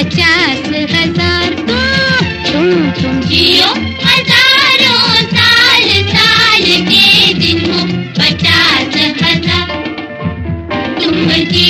पचास हज़ार का तुम तुम जियो हज़ारों साल साल के दिन पचास हज़ार तुम जियो